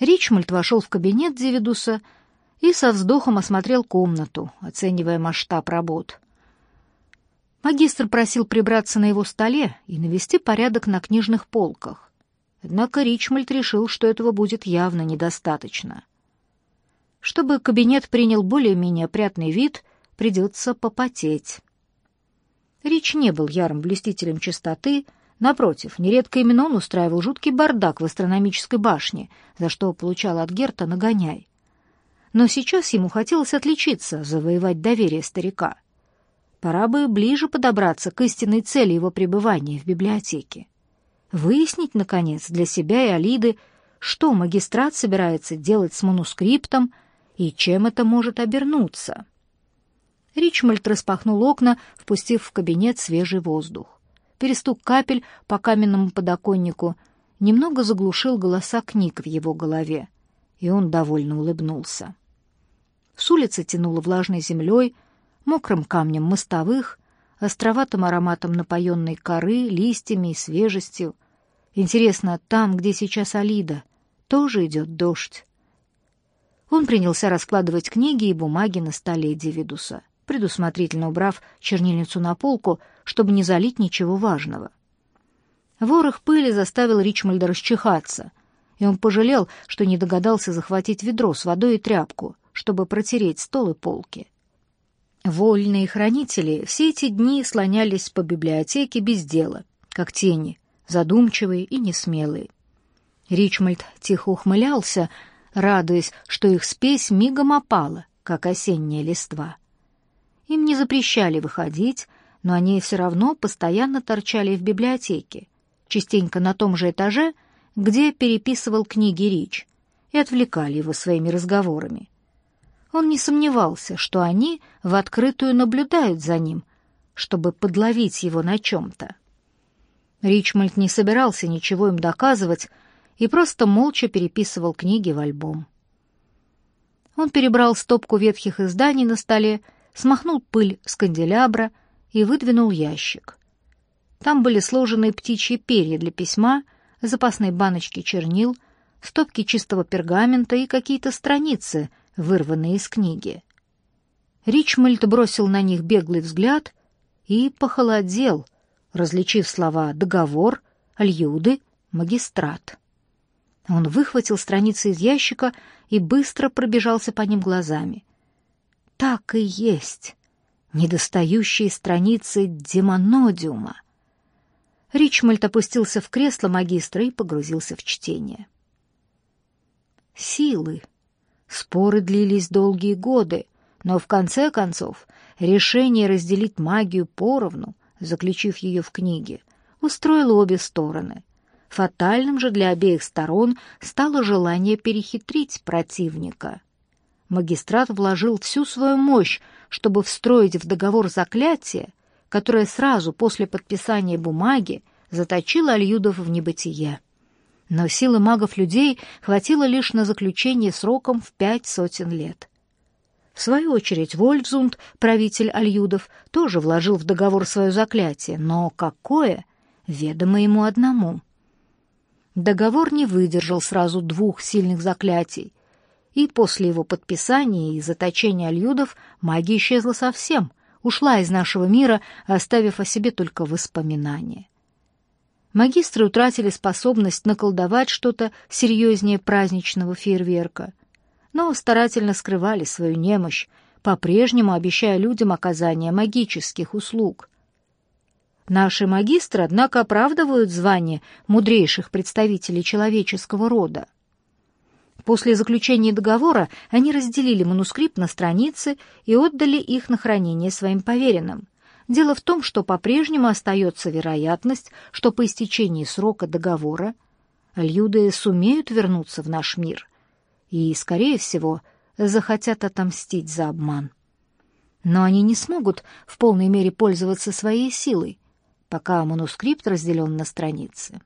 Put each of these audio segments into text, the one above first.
Ричмольд вошел в кабинет Дивидуса и со вздохом осмотрел комнату, оценивая масштаб работ. Магистр просил прибраться на его столе и навести порядок на книжных полках. Однако Ричмольд решил, что этого будет явно недостаточно. Чтобы кабинет принял более-менее опрятный вид, придется попотеть. Рич не был ярым блюстителем чистоты, напротив, нередко именно он устраивал жуткий бардак в астрономической башне, за что получал от Герта нагоняй. Но сейчас ему хотелось отличиться, завоевать доверие старика. Пора бы ближе подобраться к истинной цели его пребывания в библиотеке. Выяснить, наконец, для себя и Алиды, что магистрат собирается делать с манускриптом и чем это может обернуться. Ричмольд распахнул окна, впустив в кабинет свежий воздух. Перестук капель по каменному подоконнику немного заглушил голоса книг в его голове, и он довольно улыбнулся. С улицы тянуло влажной землей, мокрым камнем мостовых, островатым ароматом напоенной коры, листьями и свежестью. Интересно, там, где сейчас Алида, тоже идет дождь. Он принялся раскладывать книги и бумаги на столе Дивидуса предусмотрительно убрав чернильницу на полку, чтобы не залить ничего важного. Ворох пыли заставил Ричмольда расчихаться, и он пожалел, что не догадался захватить ведро с водой и тряпку, чтобы протереть стол и полки. Вольные хранители все эти дни слонялись по библиотеке без дела, как тени, задумчивые и несмелые. Ричмольд тихо ухмылялся, радуясь, что их спесь мигом опала, как осенняя листва. Им не запрещали выходить, но они все равно постоянно торчали в библиотеке, частенько на том же этаже, где переписывал книги Рич, и отвлекали его своими разговорами. Он не сомневался, что они в открытую наблюдают за ним, чтобы подловить его на чем-то. Ричмольд не собирался ничего им доказывать и просто молча переписывал книги в альбом. Он перебрал стопку ветхих изданий на столе смахнул пыль с канделябра и выдвинул ящик. Там были сложены птичьи перья для письма, запасные баночки чернил, стопки чистого пергамента и какие-то страницы, вырванные из книги. Ричмольд бросил на них беглый взгляд и похолодел, различив слова «договор», «альюды», «магистрат». Он выхватил страницы из ящика и быстро пробежался по ним глазами так и есть. Недостающие страницы демонодиума. Ричмольд опустился в кресло магистра и погрузился в чтение. Силы. Споры длились долгие годы, но в конце концов решение разделить магию поровну, заключив ее в книге, устроило обе стороны. Фатальным же для обеих сторон стало желание перехитрить противника — магистрат вложил всю свою мощь, чтобы встроить в договор заклятие, которое сразу после подписания бумаги заточило Альюдов в небытие. Но силы магов-людей хватило лишь на заключение сроком в пять сотен лет. В свою очередь Вольфзунд, правитель Альюдов, тоже вложил в договор свое заклятие, но какое, ведомо ему одному. Договор не выдержал сразу двух сильных заклятий, и после его подписания и заточения альюдов магия исчезла совсем, ушла из нашего мира, оставив о себе только воспоминания. Магистры утратили способность наколдовать что-то серьезнее праздничного фейерверка, но старательно скрывали свою немощь, по-прежнему обещая людям оказание магических услуг. Наши магистры, однако, оправдывают звание мудрейших представителей человеческого рода. После заключения договора они разделили манускрипт на страницы и отдали их на хранение своим поверенным. Дело в том, что по-прежнему остается вероятность, что по истечении срока договора Льюды сумеют вернуться в наш мир и, скорее всего, захотят отомстить за обман. Но они не смогут в полной мере пользоваться своей силой, пока манускрипт разделен на страницы.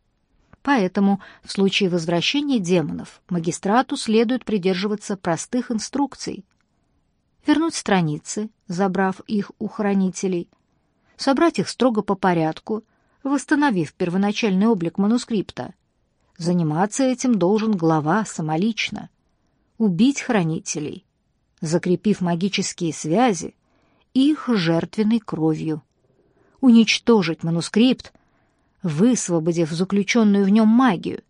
Поэтому в случае возвращения демонов магистрату следует придерживаться простых инструкций. Вернуть страницы, забрав их у хранителей, собрать их строго по порядку, восстановив первоначальный облик манускрипта, заниматься этим должен глава самолично. Убить хранителей, закрепив магические связи их жертвенной кровью. Уничтожить манускрипт, высвободив заключенную в нем магию,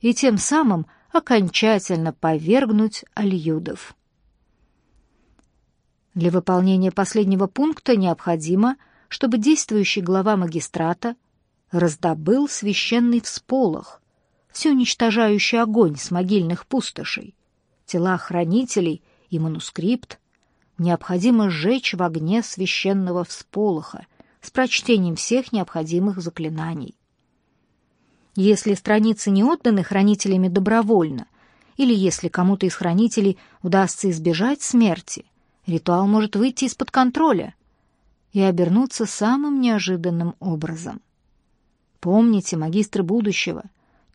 и тем самым окончательно повергнуть альюдов. Для выполнения последнего пункта необходимо, чтобы действующий глава магистрата раздобыл священный всполох, все уничтожающий огонь с могильных пустошей, тела хранителей и манускрипт, необходимо сжечь в огне священного всполоха с прочтением всех необходимых заклинаний. Если страницы не отданы хранителями добровольно, или если кому-то из хранителей удастся избежать смерти – ритуал может выйти из-под контроля и обернуться самым неожиданным образом. Помните, магистры будущего,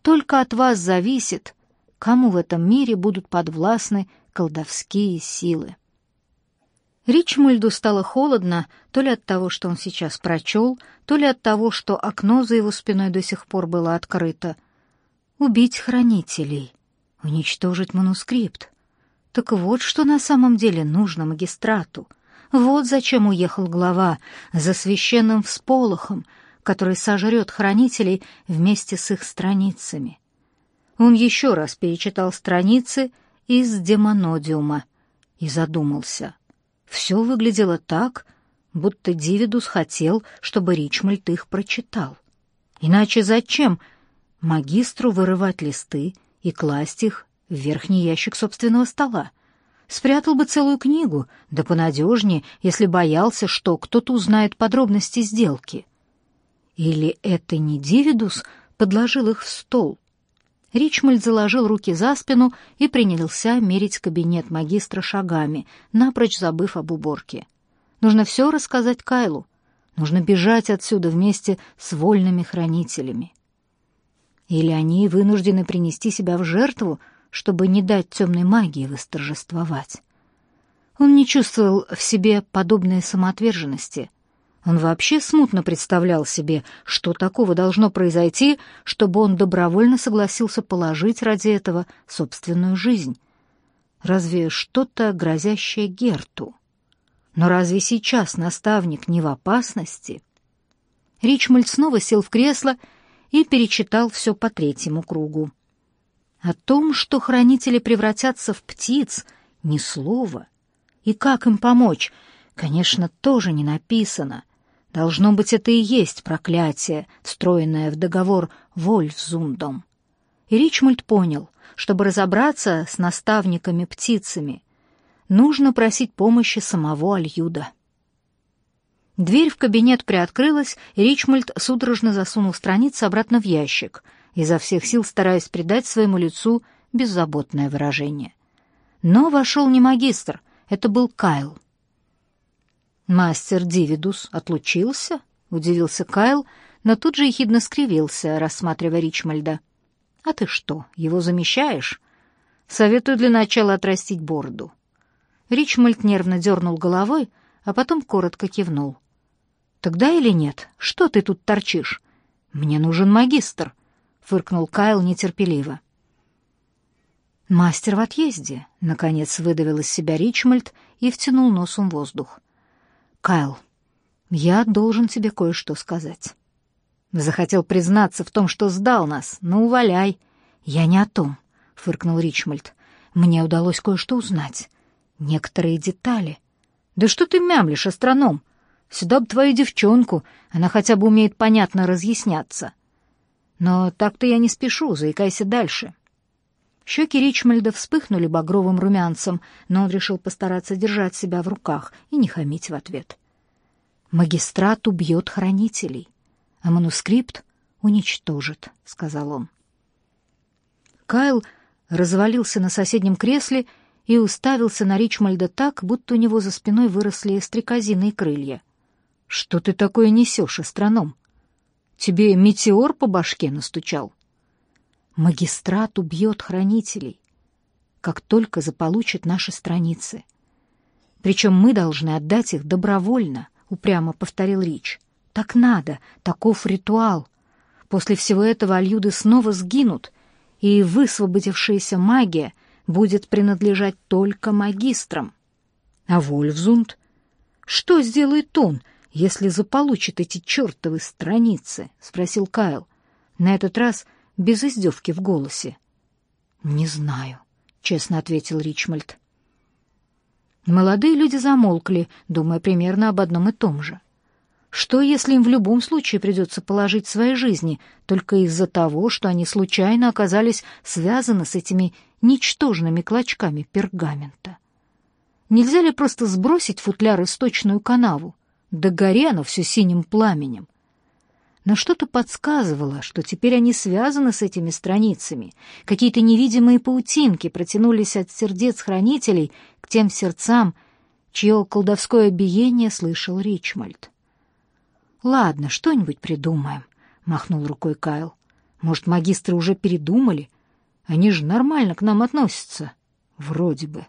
только от вас зависит, кому в этом мире будут подвластны колдовские силы. Ричмульду стало холодно то ли от того, что он сейчас прочел, то ли от того, что окно за его спиной до сих пор было открыто. Убить хранителей, уничтожить манускрипт. Так вот, что на самом деле нужно магистрату. Вот зачем уехал глава за священным всполохом, который сожрет хранителей вместе с их страницами. Он еще раз перечитал страницы из демонодиума и задумался. Все выглядело так, будто Дивидус хотел, чтобы Ричмольд их прочитал. Иначе зачем магистру вырывать листы и класть их в верхний ящик собственного стола. Спрятал бы целую книгу, да понадежнее, если боялся, что кто-то узнает подробности сделки. Или это не Дивидус подложил их в стол? Ричмольд заложил руки за спину и принялся мерить кабинет магистра шагами, напрочь забыв об уборке. Нужно все рассказать Кайлу. Нужно бежать отсюда вместе с вольными хранителями. Или они вынуждены принести себя в жертву чтобы не дать темной магии восторжествовать. Он не чувствовал в себе подобной самоотверженности. Он вообще смутно представлял себе, что такого должно произойти, чтобы он добровольно согласился положить ради этого собственную жизнь. Разве что-то грозящее Герту? Но разве сейчас наставник не в опасности? Ричмольд снова сел в кресло и перечитал все по третьему кругу. О том, что хранители превратятся в птиц, ни слова. И как им помочь, конечно, тоже не написано. Должно быть, это и есть проклятие, встроенное в договор Вольфзундом. И Ричмольд понял, чтобы разобраться с наставниками-птицами, нужно просить помощи самого Альюда. Дверь в кабинет приоткрылась, и Ричмольд судорожно засунул страницы обратно в ящик — изо всех сил стараясь придать своему лицу беззаботное выражение. Но вошел не магистр, это был Кайл. «Мастер Дивидус отлучился?» — удивился Кайл, но тут же ехидно скривился, рассматривая Ричмальда. «А ты что, его замещаешь?» «Советую для начала отрастить бороду». Ричмальд нервно дернул головой, а потом коротко кивнул. «Тогда или нет? Что ты тут торчишь? Мне нужен магистр фыркнул Кайл нетерпеливо. Мастер в отъезде, наконец выдавил из себя Ричмольд и втянул носом воздух. Кайл, я должен тебе кое-что сказать. Захотел признаться в том, что сдал нас. Ну, валяй. Я не о том, фыркнул Ричмольд. Мне удалось кое-что узнать. Некоторые детали. Да что ты мямлишь, астроном? Сюда бы твою девчонку, она хотя бы умеет понятно разъясняться. Но так-то я не спешу, заикайся дальше. Щеки Ричмальда вспыхнули багровым румянцем, но он решил постараться держать себя в руках и не хамить в ответ. «Магистрат убьет хранителей, а манускрипт уничтожит», — сказал он. Кайл развалился на соседнем кресле и уставился на Ричмальда так, будто у него за спиной выросли стрекозиные крылья. «Что ты такое несешь, астроном?» Тебе метеор по башке настучал? Магистрат убьет хранителей, как только заполучит наши страницы. Причем мы должны отдать их добровольно, упрямо повторил Рич. Так надо, таков ритуал. После всего этого альюды снова сгинут, и высвободившаяся магия будет принадлежать только магистрам. А Вольфзунд? Что сделает он, если заполучит эти чертовы страницы? — спросил Кайл, на этот раз без издевки в голосе. — Не знаю, — честно ответил Ричмольд. Молодые люди замолкли, думая примерно об одном и том же. Что, если им в любом случае придется положить свои жизни только из-за того, что они случайно оказались связаны с этими ничтожными клочками пергамента? Нельзя ли просто сбросить футляр в сточную канаву? Да горе оно все синим пламенем. Но что-то подсказывало, что теперь они связаны с этими страницами. Какие-то невидимые паутинки протянулись от сердец хранителей к тем сердцам, чье колдовское биение слышал Ричмольд. «Ладно, что-нибудь придумаем», — махнул рукой Кайл. «Может, магистры уже передумали? Они же нормально к нам относятся. Вроде бы».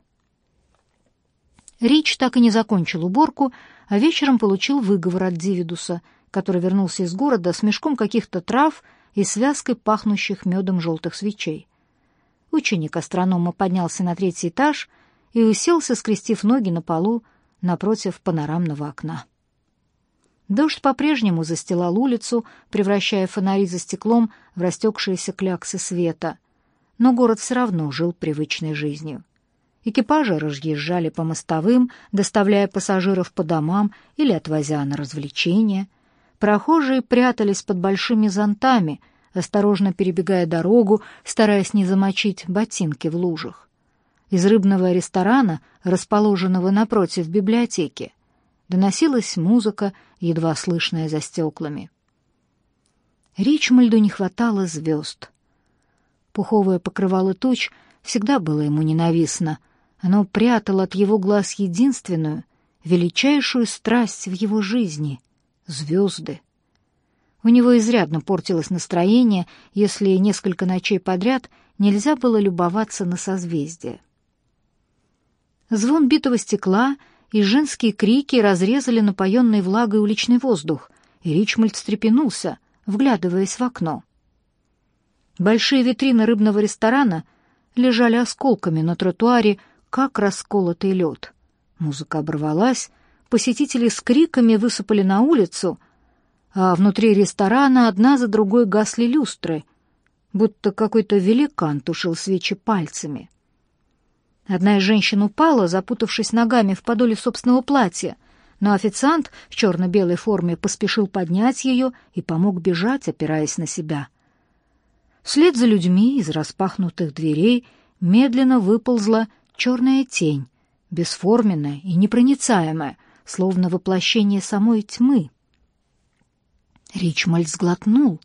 Рич так и не закончил уборку, а вечером получил выговор от Дивидуса, который вернулся из города с мешком каких-то трав и связкой пахнущих медом желтых свечей. Ученик астронома поднялся на третий этаж и уселся, скрестив ноги на полу напротив панорамного окна. Дождь по-прежнему застилал улицу, превращая фонари за стеклом в растекшиеся кляксы света. Но город все равно жил привычной жизнью. Экипажи разъезжали по мостовым, доставляя пассажиров по домам или отвозя на развлечения. Прохожие прятались под большими зонтами, осторожно перебегая дорогу, стараясь не замочить ботинки в лужах. Из рыбного ресторана, расположенного напротив библиотеки, доносилась музыка, едва слышная за стеклами. Ричмальду не хватало звезд. Пуховое покрывало туч всегда было ему ненавистно. Оно прятало от его глаз единственную, величайшую страсть в его жизни — звезды. У него изрядно портилось настроение, если несколько ночей подряд нельзя было любоваться на созвездие. Звон битого стекла — и женские крики разрезали напоенный влагой уличный воздух, и Ричмольд встрепенулся, вглядываясь в окно. Большие витрины рыбного ресторана лежали осколками на тротуаре, как расколотый лед. Музыка оборвалась, посетители с криками высыпали на улицу, а внутри ресторана одна за другой гасли люстры, будто какой-то великан тушил свечи пальцами. Одна из женщин упала, запутавшись ногами в подоле собственного платья, но официант в черно-белой форме поспешил поднять ее и помог бежать, опираясь на себя. Вслед за людьми из распахнутых дверей медленно выползла черная тень, бесформенная и непроницаемая, словно воплощение самой тьмы. Ричмольд сглотнул.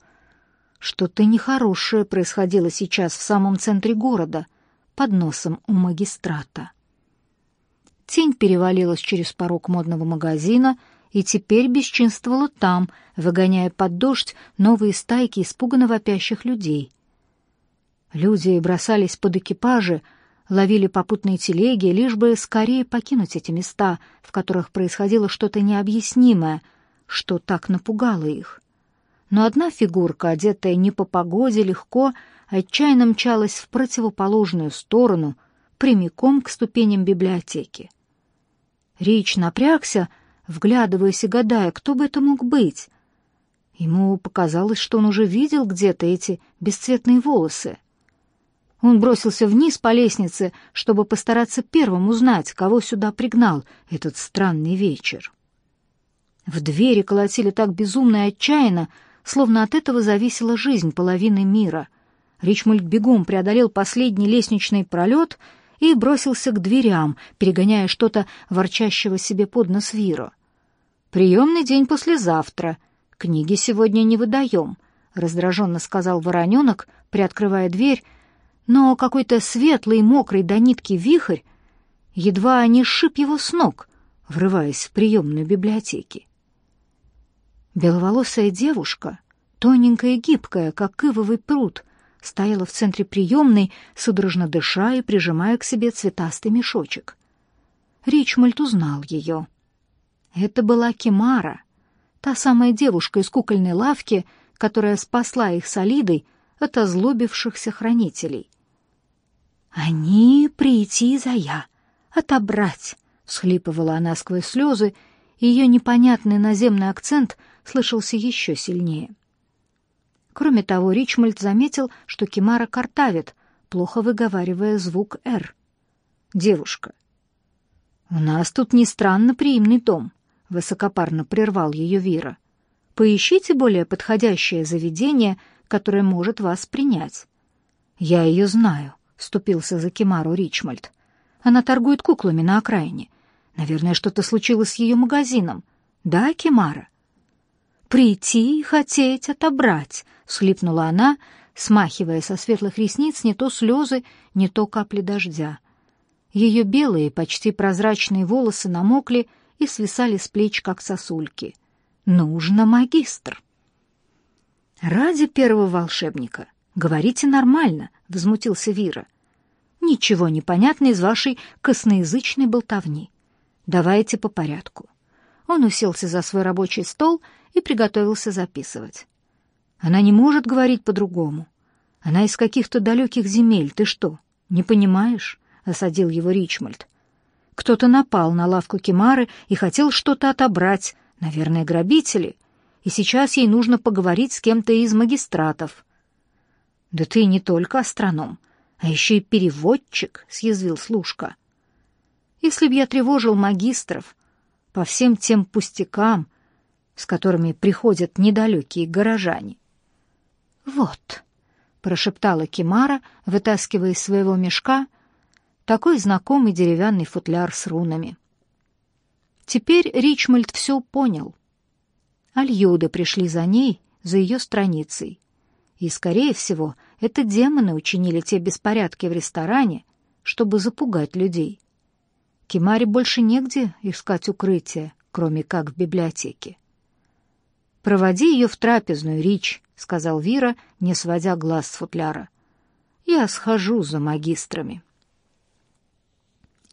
Что-то нехорошее происходило сейчас в самом центре города — под носом у магистрата. Тень перевалилась через порог модного магазина и теперь бесчинствовала там, выгоняя под дождь новые стайки испуганно вопящих людей. Люди бросались под экипажи, ловили попутные телеги, лишь бы скорее покинуть эти места, в которых происходило что-то необъяснимое, что так напугало их. Но одна фигурка, одетая не по погоде, легко отчаянно мчалась в противоположную сторону, прямиком к ступеням библиотеки. Рич напрягся, вглядываясь и гадая, кто бы это мог быть. Ему показалось, что он уже видел где-то эти бесцветные волосы. Он бросился вниз по лестнице, чтобы постараться первым узнать, кого сюда пригнал этот странный вечер. В двери колотили так безумно и отчаянно, словно от этого зависела жизнь половины мира — Ричмольд бегом преодолел последний лестничный пролет и бросился к дверям, перегоняя что-то ворчащего себе под нос Вира. «Приемный день послезавтра. Книги сегодня не выдаем», — раздраженно сказал вороненок, приоткрывая дверь, но какой-то светлый, мокрый до нитки вихрь едва не сшиб его с ног, врываясь в приемную библиотеки. Беловолосая девушка, тоненькая и гибкая, как ивовый пруд, стояла в центре приемной, судорожно дыша и прижимая к себе цветастый мешочек. Ричмольд узнал ее. Это была Кимара, та самая девушка из кукольной лавки, которая спасла их с от озлобившихся хранителей. «Они прийти за я, отобрать!» — всхлипывала она сквозь слезы, и ее непонятный наземный акцент слышался еще сильнее. Кроме того, Ричмольд заметил, что Кимара картавит, плохо выговаривая звук «Р». «Девушка». «У нас тут не странно приимный дом», — высокопарно прервал ее Вира. «Поищите более подходящее заведение, которое может вас принять». «Я ее знаю», — вступился за Кимару Ричмольд. «Она торгует куклами на окраине. Наверное, что-то случилось с ее магазином. Да, Кимара?» «Прийти и хотеть отобрать», — всхлипнула она, смахивая со светлых ресниц не то слезы, не то капли дождя. Ее белые, почти прозрачные волосы намокли и свисали с плеч, как сосульки. «Нужно магистр!» «Ради первого волшебника! Говорите нормально!» — возмутился Вира. «Ничего не понятно из вашей косноязычной болтовни. Давайте по порядку». Он уселся за свой рабочий стол и приготовился записывать. Она не может говорить по-другому. Она из каких-то далеких земель. Ты что, не понимаешь? осадил его Ричмольд. Кто-то напал на лавку Кимары и хотел что-то отобрать, наверное, грабители. И сейчас ей нужно поговорить с кем-то из магистратов. Да ты не только астроном, а еще и переводчик, съязвил служка. Если б я тревожил магистров по всем тем пустякам, с которыми приходят недалекие горожане. Вот, прошептала Кимара, вытаскивая из своего мешка такой знакомый деревянный футляр с рунами. Теперь Ричмольд все понял. Альюды пришли за ней, за ее страницей. И, скорее всего, это демоны учинили те беспорядки в ресторане, чтобы запугать людей. Кимаре больше негде искать укрытие, кроме как в библиотеке. «Проводи ее в трапезную, Рич», — сказал Вира, не сводя глаз с футляра. «Я схожу за магистрами».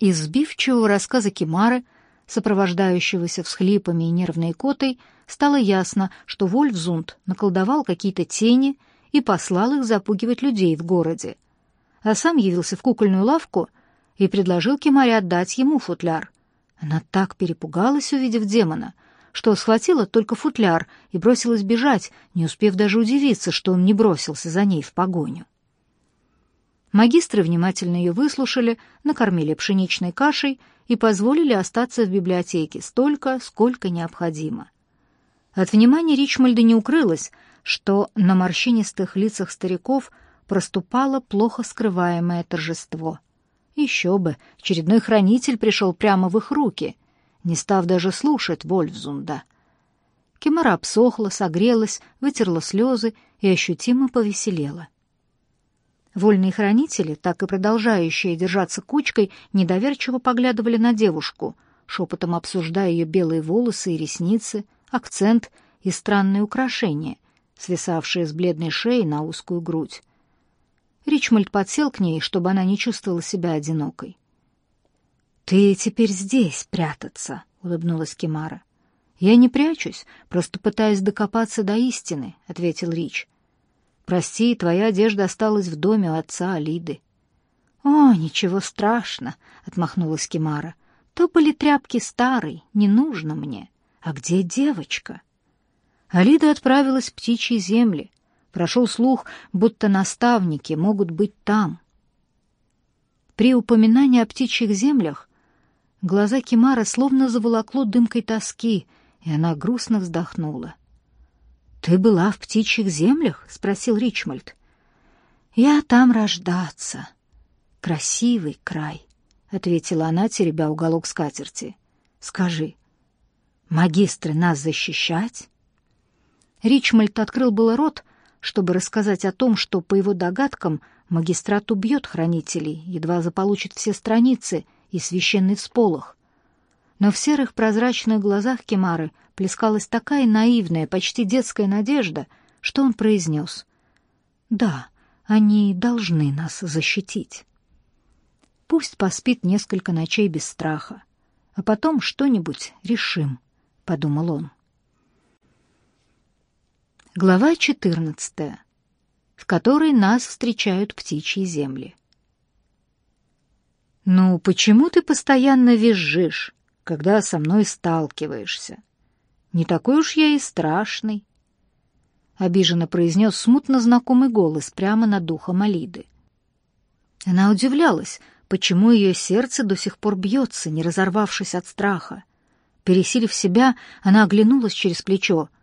Из сбивчивого рассказа Кимары, сопровождающегося всхлипами и нервной котой, стало ясно, что Вольфзунд наколдовал какие-то тени и послал их запугивать людей в городе, а сам явился в кукольную лавку и предложил Кимаре отдать ему футляр. Она так перепугалась, увидев демона — что схватила только футляр и бросилась бежать, не успев даже удивиться, что он не бросился за ней в погоню. Магистры внимательно ее выслушали, накормили пшеничной кашей и позволили остаться в библиотеке столько, сколько необходимо. От внимания Ричмальда не укрылось, что на морщинистых лицах стариков проступало плохо скрываемое торжество. Еще бы, очередной хранитель пришел прямо в их руки — не став даже слушать Вольфзунда. Кемара обсохла, согрелась, вытерла слезы и ощутимо повеселела. Вольные хранители, так и продолжающие держаться кучкой, недоверчиво поглядывали на девушку, шепотом обсуждая ее белые волосы и ресницы, акцент и странные украшения, свисавшие с бледной шеи на узкую грудь. Ричмольд подсел к ней, чтобы она не чувствовала себя одинокой. «Ты теперь здесь прятаться», — улыбнулась Кимара. «Я не прячусь, просто пытаюсь докопаться до истины», — ответил Рич. «Прости, твоя одежда осталась в доме у отца Алиды». «О, ничего страшно», — отмахнулась Кимара. «То были тряпки старой, не нужно мне. А где девочка?» Алида отправилась в птичьи земли. Прошел слух, будто наставники могут быть там. При упоминании о птичьих землях Глаза Кимара словно заволокло дымкой тоски, и она грустно вздохнула. «Ты была в птичьих землях?» — спросил Ричмольд. «Я там рождаться. Красивый край», — ответила она, теребя уголок скатерти. «Скажи, магистры нас защищать?» Ричмольд открыл было рот, чтобы рассказать о том, что, по его догадкам, магистрат убьет хранителей, едва заполучит все страницы — и священный всполох. Но в серых прозрачных глазах Кемары плескалась такая наивная, почти детская надежда, что он произнес «Да, они должны нас защитить». Пусть поспит несколько ночей без страха, а потом что-нибудь решим, — подумал он. Глава четырнадцатая. в которой нас встречают птичьи земли. «Ну, почему ты постоянно визжишь, когда со мной сталкиваешься? Не такой уж я и страшный», — обиженно произнес смутно знакомый голос прямо над духом Алиды. Она удивлялась, почему ее сердце до сих пор бьется, не разорвавшись от страха. Пересилив себя, она оглянулась через плечо —